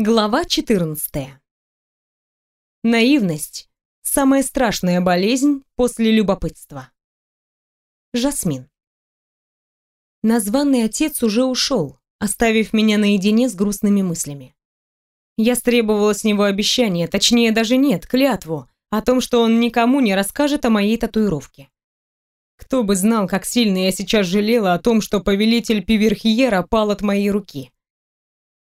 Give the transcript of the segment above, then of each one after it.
Глава 14. Наивность – самая страшная болезнь после любопытства. Жасмин. Названный отец уже ушел, оставив меня наедине с грустными мыслями. Я стребовала с него обещание, точнее даже нет, клятву, о том, что он никому не расскажет о моей татуировке. Кто бы знал, как сильно я сейчас жалела о том, что повелитель Пиверхиера пал от моей руки.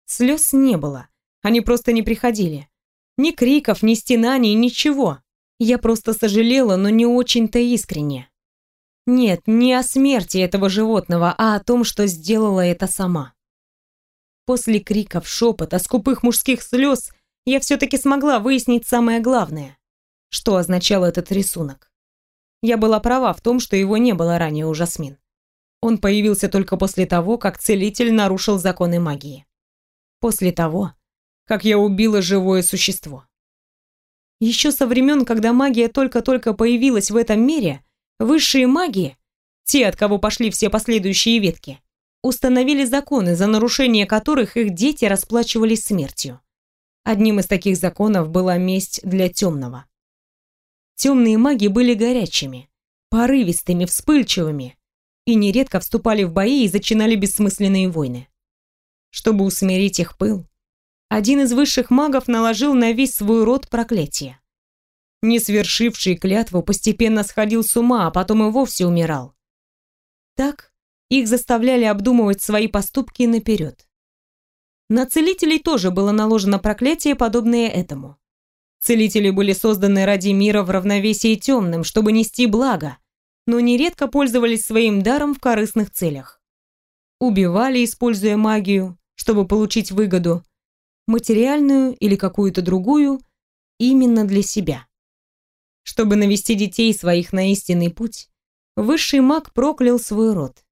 Слез не было они просто не приходили. Ни криков, ни стенаний, ничего. Я просто сожалела, но не очень-то искренне. Нет, не о смерти этого животного, а о том, что сделала это сама. После криков, шепота, скупых мужских слез я все-таки смогла выяснить самое главное. Что означал этот рисунок? Я была права в том, что его не было ранее у Жасмин. Он появился только после того, как целитель нарушил законы магии. После того, как я убила живое существо. Еще со времен, когда магия только-только появилась в этом мире, высшие маги, те, от кого пошли все последующие ветки, установили законы, за нарушение которых их дети расплачивались смертью. Одним из таких законов была месть для темного. Темные маги были горячими, порывистыми, вспыльчивыми и нередко вступали в бои и зачинали бессмысленные войны. Чтобы усмирить их пыл, один из высших магов наложил на весь свой род проклятие. Не свершивший клятву постепенно сходил с ума, а потом и вовсе умирал. Так их заставляли обдумывать свои поступки наперед. На целителей тоже было наложено проклятие, подобное этому. Целители были созданы ради мира в равновесии темным, чтобы нести благо, но нередко пользовались своим даром в корыстных целях. Убивали, используя магию, чтобы получить выгоду, материальную или какую-то другую, именно для себя. Чтобы навести детей своих на истинный путь, высший маг проклял свой род.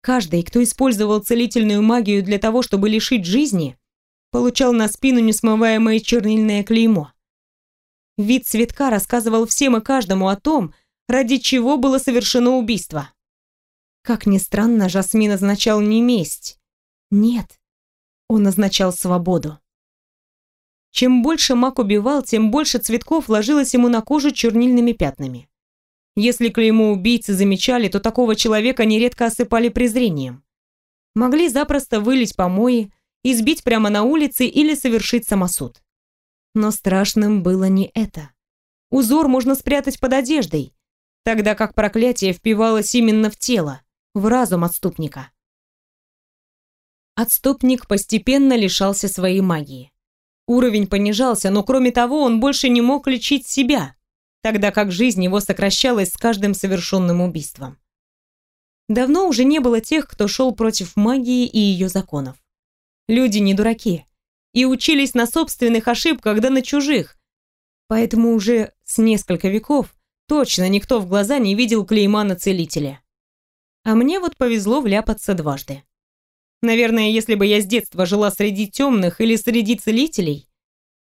Каждый, кто использовал целительную магию для того, чтобы лишить жизни, получал на спину несмываемое чернильное клеймо. Вид цветка рассказывал всем и каждому о том, ради чего было совершено убийство. Как ни странно, Жасмин означал не месть. Нет, он означал свободу. Чем больше маг убивал, тем больше цветков ложилось ему на кожу чернильными пятнами. Если клеймо убийцы замечали, то такого человека нередко осыпали презрением. Могли запросто вылить помои, избить прямо на улице или совершить самосуд. Но страшным было не это. Узор можно спрятать под одеждой, тогда как проклятие впивалось именно в тело, в разум отступника отступник постепенно лишался своей магии. Уровень понижался, но кроме того он больше не мог лечить себя, тогда как жизнь его сокращалась с каждым совершенным убийством. Давно уже не было тех, кто шел против магии и ее законов. Люди не дураки и учились на собственных ошибках, да на чужих, поэтому уже с несколько веков точно никто в глаза не видел клейма на целителя. А мне вот повезло вляпаться дважды. Наверное, если бы я с детства жила среди темных или среди целителей,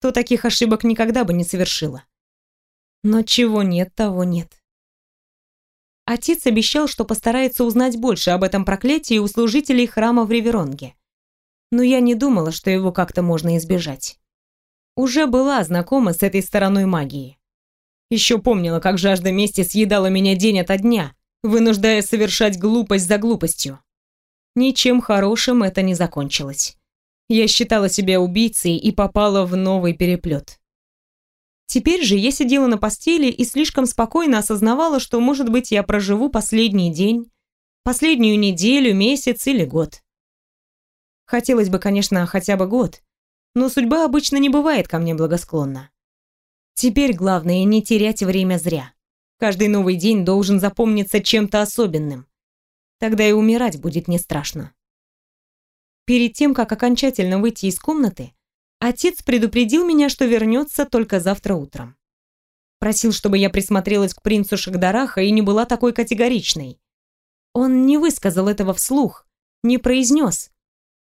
то таких ошибок никогда бы не совершила. Но чего нет, того нет. Отец обещал, что постарается узнать больше об этом проклятии у служителей храма в Риверонге. Но я не думала, что его как-то можно избежать. Уже была знакома с этой стороной магии. Еще помнила, как жажда мести съедала меня день ото дня, вынуждая совершать глупость за глупостью. Ничем хорошим это не закончилось. Я считала себя убийцей и попала в новый переплет. Теперь же я сидела на постели и слишком спокойно осознавала, что, может быть, я проживу последний день, последнюю неделю, месяц или год. Хотелось бы, конечно, хотя бы год, но судьба обычно не бывает ко мне благосклонна. Теперь главное не терять время зря. Каждый новый день должен запомниться чем-то особенным. Тогда и умирать будет не страшно. Перед тем, как окончательно выйти из комнаты, отец предупредил меня, что вернется только завтра утром. Просил, чтобы я присмотрелась к принцу Шагдараха и не была такой категоричной. Он не высказал этого вслух, не произнес.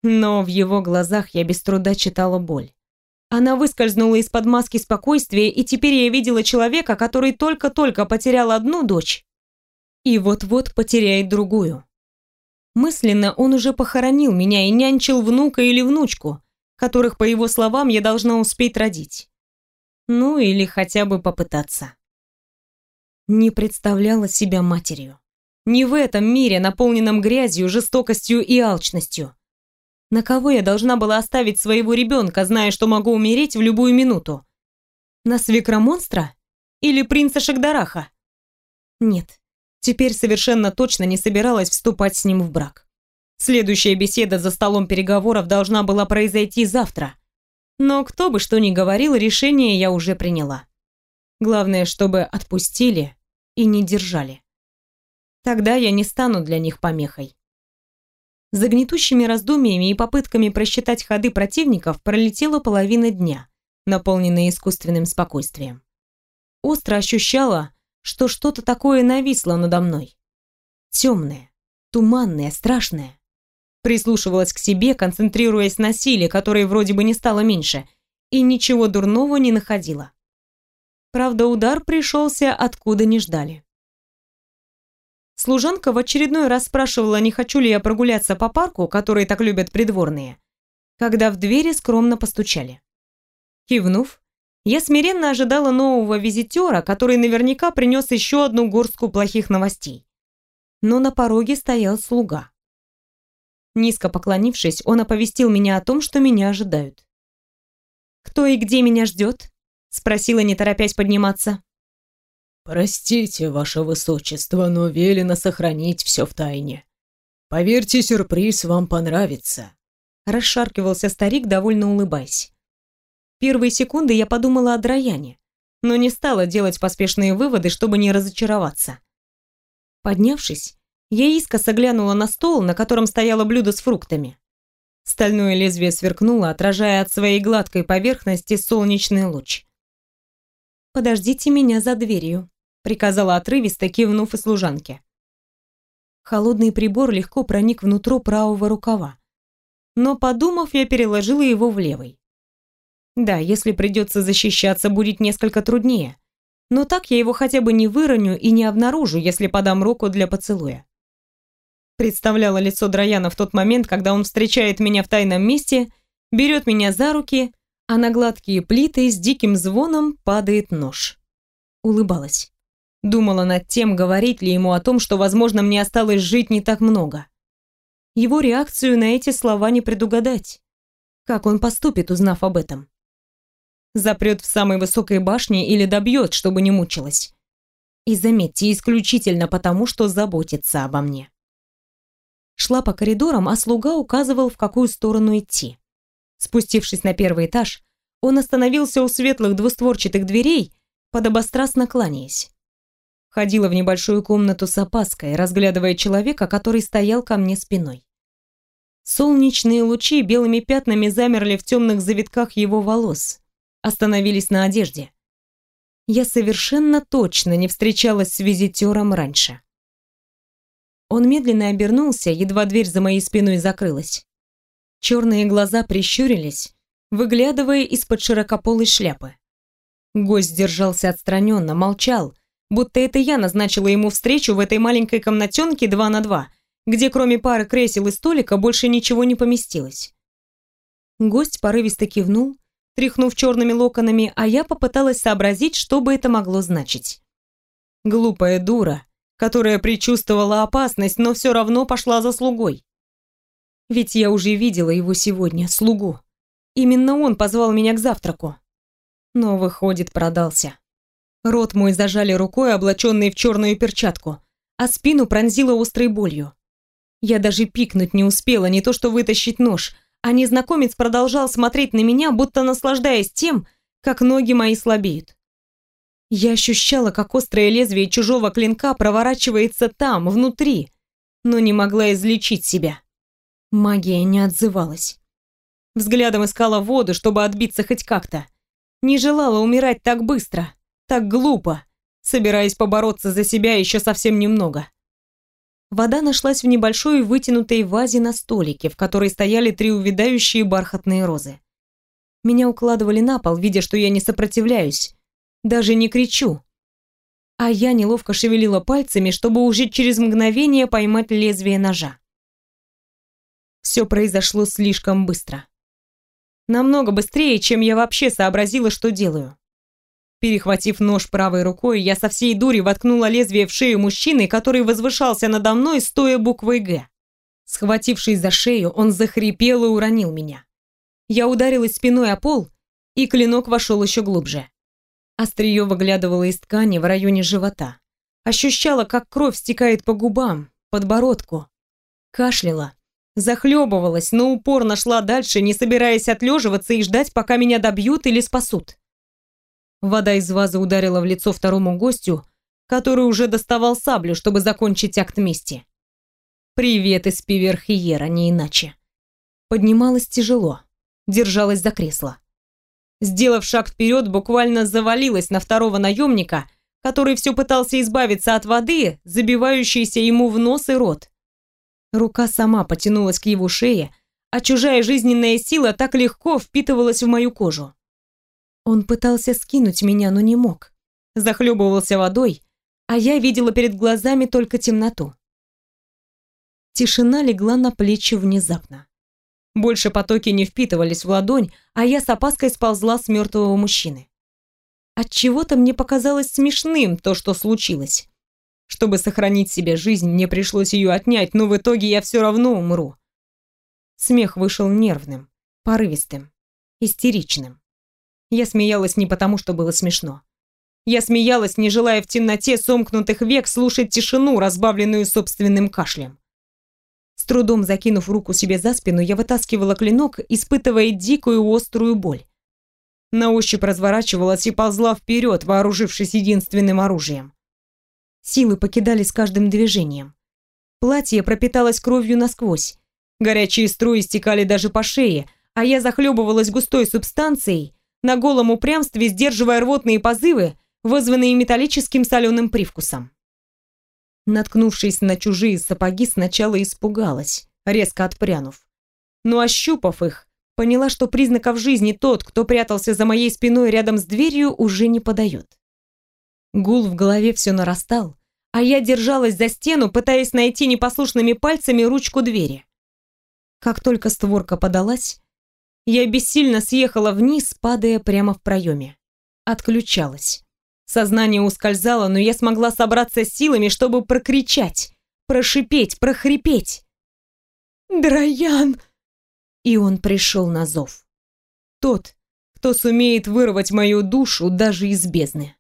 Но в его глазах я без труда читала боль. Она выскользнула из-под маски спокойствия, и теперь я видела человека, который только-только потерял одну дочь и вот-вот потеряет другую. Мысленно он уже похоронил меня и нянчил внука или внучку, которых, по его словам, я должна успеть родить. Ну или хотя бы попытаться. Не представляла себя матерью. Не в этом мире, наполненном грязью, жестокостью и алчностью. На кого я должна была оставить своего ребенка, зная, что могу умереть в любую минуту? На свекромонстра? Или принца Шагдараха? Нет, теперь совершенно точно не собиралась вступать с ним в брак. Следующая беседа за столом переговоров должна была произойти завтра. Но кто бы что ни говорил, решение я уже приняла. Главное, чтобы отпустили и не держали. Тогда я не стану для них помехой. За гнетущими раздумьями и попытками просчитать ходы противников пролетела половина дня, наполненная искусственным спокойствием. Остро ощущала, что что-то такое нависло надо мной. Темное, туманное, страшное. Прислушивалась к себе, концентрируясь на силе, которой вроде бы не стало меньше, и ничего дурного не находила. Правда, удар пришелся откуда не ждали. Служанка в очередной раз спрашивала, не хочу ли я прогуляться по парку, который так любят придворные, когда в двери скромно постучали. Кивнув, я смиренно ожидала нового визитера, который наверняка принес еще одну горстку плохих новостей. Но на пороге стоял слуга. Низко поклонившись, он оповестил меня о том, что меня ожидают. «Кто и где меня ждет?» — спросила, не торопясь подниматься. «Простите, ваше высочество, но велено сохранить все в тайне. Поверьте, сюрприз вам понравится», — расшаркивался старик, довольно улыбаясь. Первые секунды я подумала о Драяне, но не стала делать поспешные выводы, чтобы не разочароваться. Поднявшись, я искоса глянула на стол, на котором стояло блюдо с фруктами. Стальное лезвие сверкнуло, отражая от своей гладкой поверхности солнечный луч. «Подождите меня за дверью», приказала отрывисто, кивнув и служанке. Холодный прибор легко проник внутрь правого рукава. Но, подумав, я переложила его в левый. Да, если придется защищаться, будет несколько труднее. Но так я его хотя бы не выроню и не обнаружу, если подам руку для поцелуя. Представляла лицо Драяна в тот момент, когда он встречает меня в тайном месте, берет меня за руки, а на гладкие плиты с диким звоном падает нож. Улыбалась. Думала над тем, говорить ли ему о том, что, возможно, мне осталось жить не так много. Его реакцию на эти слова не предугадать. Как он поступит, узнав об этом? Запрет в самой высокой башне или добьет, чтобы не мучилась? И заметьте, исключительно потому, что заботится обо мне. Шла по коридорам, а слуга указывал, в какую сторону идти. Спустившись на первый этаж, он остановился у светлых двустворчатых дверей, подобострастно кланяясь. Ходила в небольшую комнату с опаской, разглядывая человека, который стоял ко мне спиной. Солнечные лучи белыми пятнами замерли в темных завитках его волос, остановились на одежде. Я совершенно точно не встречалась с визитером раньше. Он медленно обернулся, едва дверь за моей спиной закрылась. Черные глаза прищурились, выглядывая из-под широкополой шляпы. Гость держался отстраненно, молчал, будто это я назначила ему встречу в этой маленькой комнатенке 2 на 2, где кроме пары кресел и столика больше ничего не поместилось. Гость порывисто кивнул, тряхнув черными локонами, а я попыталась сообразить, что бы это могло значить. Глупая дура, которая предчувствовала опасность, но все равно пошла за слугой. Ведь я уже видела его сегодня, слугу. Именно он позвал меня к завтраку. Но, выходит, продался. Рот мой зажали рукой, облаченной в черную перчатку, а спину пронзила острой болью. Я даже пикнуть не успела, не то что вытащить нож, а незнакомец продолжал смотреть на меня, будто наслаждаясь тем, как ноги мои слабеют. Я ощущала, как острое лезвие чужого клинка проворачивается там, внутри, но не могла излечить себя. Магия не отзывалась. Взглядом искала воду, чтобы отбиться хоть как-то. Не желала умирать так быстро. Так глупо, собираясь побороться за себя еще совсем немного. Вода нашлась в небольшой вытянутой вазе на столике, в которой стояли три увядающие бархатные розы. Меня укладывали на пол, видя, что я не сопротивляюсь, даже не кричу. А я неловко шевелила пальцами, чтобы уже через мгновение поймать лезвие ножа. Все произошло слишком быстро. Намного быстрее, чем я вообще сообразила, что делаю. Перехватив нож правой рукой, я со всей дури воткнула лезвие в шею мужчины, который возвышался надо мной, стоя буквой «Г». Схватившись за шею, он захрипел и уронил меня. Я ударилась спиной о пол, и клинок вошел еще глубже. Острие выглядывало из ткани в районе живота. Ощущала, как кровь стекает по губам, подбородку. Кашляла, захлебывалась, но упорно шла дальше, не собираясь отлеживаться и ждать, пока меня добьют или спасут. Вода из вазы ударила в лицо второму гостю, который уже доставал саблю, чтобы закончить акт мести. Привет из Пиверхиера, не иначе. Поднималась тяжело, держалась за кресло. Сделав шаг вперед, буквально завалилась на второго наемника, который все пытался избавиться от воды, забивающейся ему в нос и рот. Рука сама потянулась к его шее, а чужая жизненная сила так легко впитывалась в мою кожу. Он пытался скинуть меня, но не мог. Захлебывался водой, а я видела перед глазами только темноту. Тишина легла на плечи внезапно. Больше потоки не впитывались в ладонь, а я с опаской сползла с мертвого мужчины. От чего-то мне показалось смешным то, что случилось. Чтобы сохранить себе жизнь, мне пришлось ее отнять, но в итоге я все равно умру. Смех вышел нервным, порывистым, истеричным. Я смеялась не потому, что было смешно. Я смеялась, не желая в темноте сомкнутых век слушать тишину, разбавленную собственным кашлем. С трудом закинув руку себе за спину, я вытаскивала клинок, испытывая дикую острую боль. На ощупь разворачивалась и ползла вперед, вооружившись единственным оружием. Силы покидали с каждым движением. Платье пропиталось кровью насквозь. Горячие струи стекали даже по шее, а я захлебывалась густой субстанцией, на голом упрямстве сдерживая рвотные позывы, вызванные металлическим соленым привкусом. Наткнувшись на чужие сапоги, сначала испугалась, резко отпрянув. Но ощупав их, поняла, что признаков жизни тот, кто прятался за моей спиной рядом с дверью, уже не подает. Гул в голове все нарастал, а я держалась за стену, пытаясь найти непослушными пальцами ручку двери. Как только створка подалась, я бессильно съехала вниз, падая прямо в проеме. Отключалась. Сознание ускользало, но я смогла собраться с силами, чтобы прокричать, прошипеть, прохрипеть. «Драян!» И он пришел на зов. Тот, кто сумеет вырвать мою душу даже из бездны.